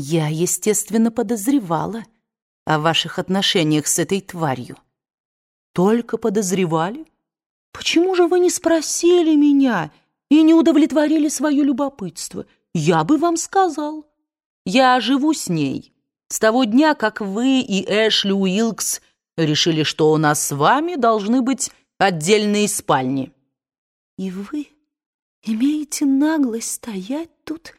Я, естественно, подозревала о ваших отношениях с этой тварью. Только подозревали? Почему же вы не спросили меня и не удовлетворили свое любопытство? Я бы вам сказал. Я живу с ней с того дня, как вы и Эшли Уилкс решили, что у нас с вами должны быть отдельные спальни. И вы имеете наглость стоять тут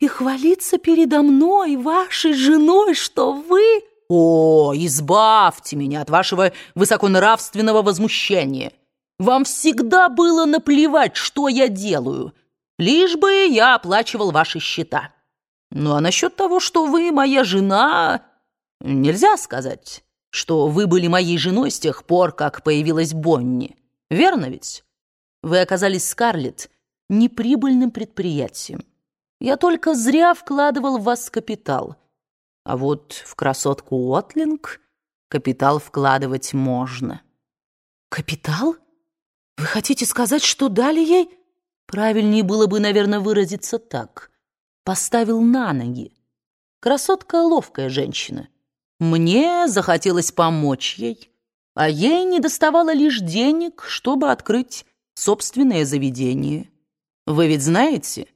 и хвалиться передо мной, вашей женой, что вы... О, избавьте меня от вашего высоконравственного возмущения. Вам всегда было наплевать, что я делаю, лишь бы я оплачивал ваши счета. Ну а насчет того, что вы моя жена, нельзя сказать, что вы были моей женой с тех пор, как появилась Бонни. Верно ведь? Вы оказались, Скарлетт, неприбыльным предприятием. Я только зря вкладывал в вас капитал. А вот в красотку Уотлинг капитал вкладывать можно. Капитал? Вы хотите сказать, что дали ей? Правильнее было бы, наверное, выразиться так. Поставил на ноги. Красотка ловкая женщина. Мне захотелось помочь ей, а ей не доставало лишь денег, чтобы открыть собственное заведение. Вы ведь знаете,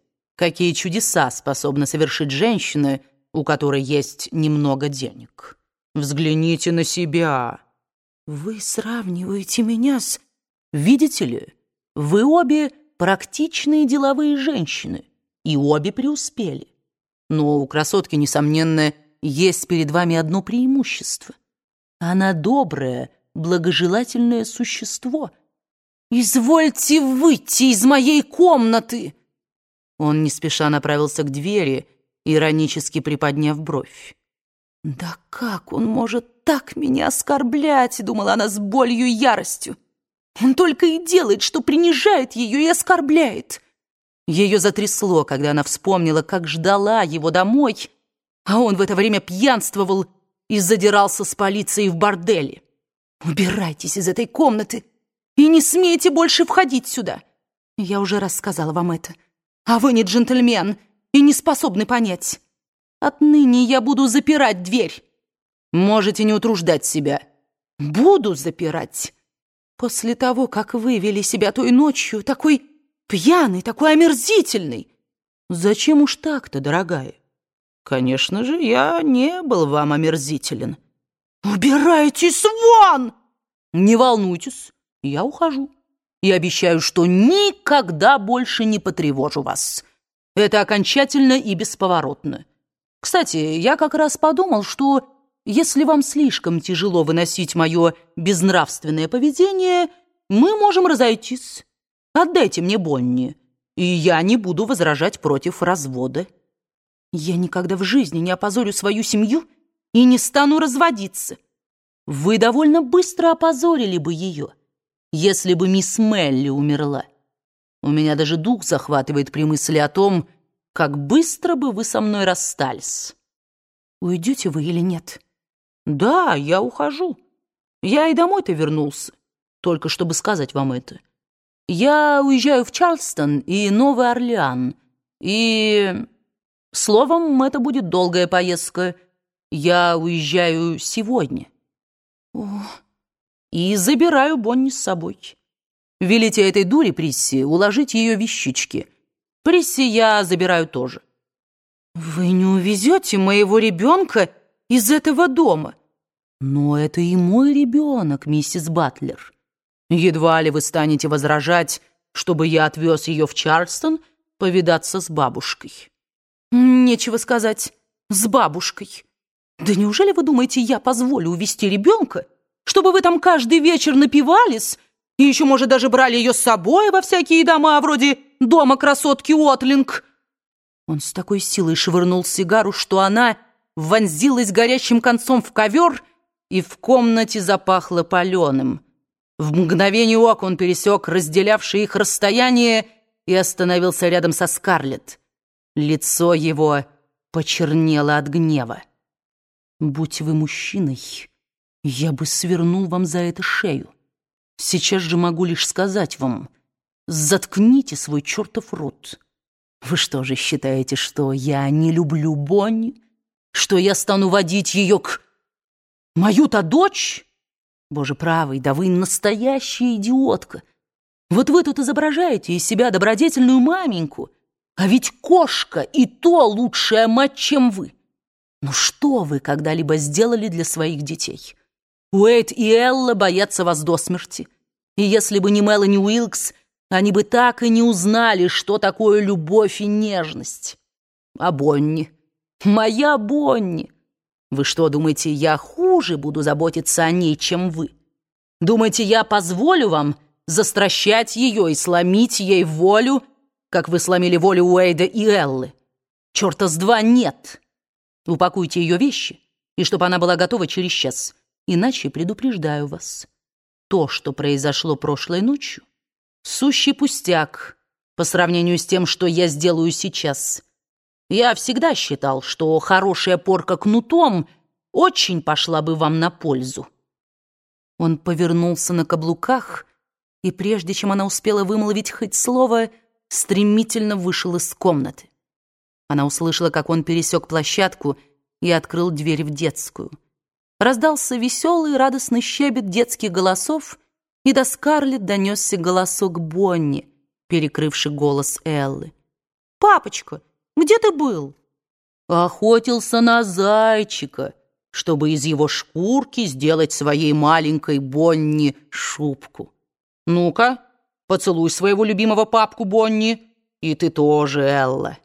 какие чудеса способна совершить женщина, у которой есть немного денег. Взгляните на себя. Вы сравниваете меня с... Видите ли, вы обе практичные деловые женщины, и обе преуспели. Но у красотки, несомненно, есть перед вами одно преимущество. Она доброе, благожелательное существо. «Извольте выйти из моей комнаты!» Он не спеша направился к двери, иронически приподняв бровь. «Да как он может так меня оскорблять?» — думала она с болью и яростью. «Он только и делает, что принижает ее и оскорбляет». Ее затрясло, когда она вспомнила, как ждала его домой, а он в это время пьянствовал и задирался с полицией в борделе. «Убирайтесь из этой комнаты и не смейте больше входить сюда!» Я уже рассказала вам это. А вы не джентльмен и не способны понять. Отныне я буду запирать дверь. Можете не утруждать себя. Буду запирать. После того, как вы вели себя той ночью, такой пьяный, такой омерзительный. Зачем уж так-то, дорогая? Конечно же, я не был вам омерзителен. Убирайтесь вон! Не волнуйтесь, я ухожу и обещаю, что никогда больше не потревожу вас. Это окончательно и бесповоротно. Кстати, я как раз подумал, что если вам слишком тяжело выносить мое безнравственное поведение, мы можем разойтись. Отдайте мне Бонни, и я не буду возражать против развода. Я никогда в жизни не опозорю свою семью и не стану разводиться. Вы довольно быстро опозорили бы ее если бы мисс Мелли умерла. У меня даже дух захватывает при мысли о том, как быстро бы вы со мной расстались. Уйдете вы или нет? Да, я ухожу. Я и домой-то вернулся, только чтобы сказать вам это. Я уезжаю в Чарльстон и Новый Орлеан, и... Словом, это будет долгая поездка. Я уезжаю сегодня. О, и забираю Бонни с собой. Велите этой дуре Присси уложить ее вещички. Присси я забираю тоже. Вы не увезете моего ребенка из этого дома? Но это и мой ребенок, миссис Батлер. Едва ли вы станете возражать, чтобы я отвез ее в Чарльстон повидаться с бабушкой. Нечего сказать, с бабушкой. Да неужели вы думаете, я позволю увезти ребенка чтобы вы там каждый вечер напивались и еще, может, даже брали ее с собой во всякие дома, вроде дома красотки Уотлинг». Он с такой силой швырнул сигару, что она вонзилась горящим концом в ковер, и в комнате запахло паленым. В мгновение ока он пересек разделявшее их расстояние и остановился рядом со Скарлетт. Лицо его почернело от гнева. «Будь вы мужчиной...» Я бы свернул вам за это шею. Сейчас же могу лишь сказать вам, заткните свой чертов рот. Вы что же считаете, что я не люблю Бонни? Что я стану водить ее к... Мою-то дочь? Боже правый, да вы настоящая идиотка. Вот вы тут изображаете из себя добродетельную маменьку, а ведь кошка и то лучшая мать, чем вы. Ну что вы когда-либо сделали для своих детей? Уэйд и Элла боятся вас до смерти. И если бы не Мелани Уилкс, они бы так и не узнали, что такое любовь и нежность. А Бонни? Моя Бонни! Вы что, думаете, я хуже буду заботиться о ней, чем вы? Думаете, я позволю вам застращать ее и сломить ей волю, как вы сломили волю Уэйда и Эллы? Черта с два нет! Упакуйте ее вещи, и чтобы она была готова через час. Иначе предупреждаю вас. То, что произошло прошлой ночью, Сущий пустяк по сравнению с тем, что я сделаю сейчас. Я всегда считал, что хорошая порка кнутом очень пошла бы вам на пользу. Он повернулся на каблуках, и прежде чем она успела вымолвить хоть слово, стремительно вышел из комнаты. Она услышала, как он пересек площадку и открыл дверь в детскую. Раздался веселый радостный щебет детских голосов, и до Скарлетт донесся голосок Бонни, перекрывший голос Эллы. «Папочка, где ты был?» «Охотился на зайчика, чтобы из его шкурки сделать своей маленькой Бонни шубку. Ну-ка, поцелуй своего любимого папку Бонни, и ты тоже, Элла».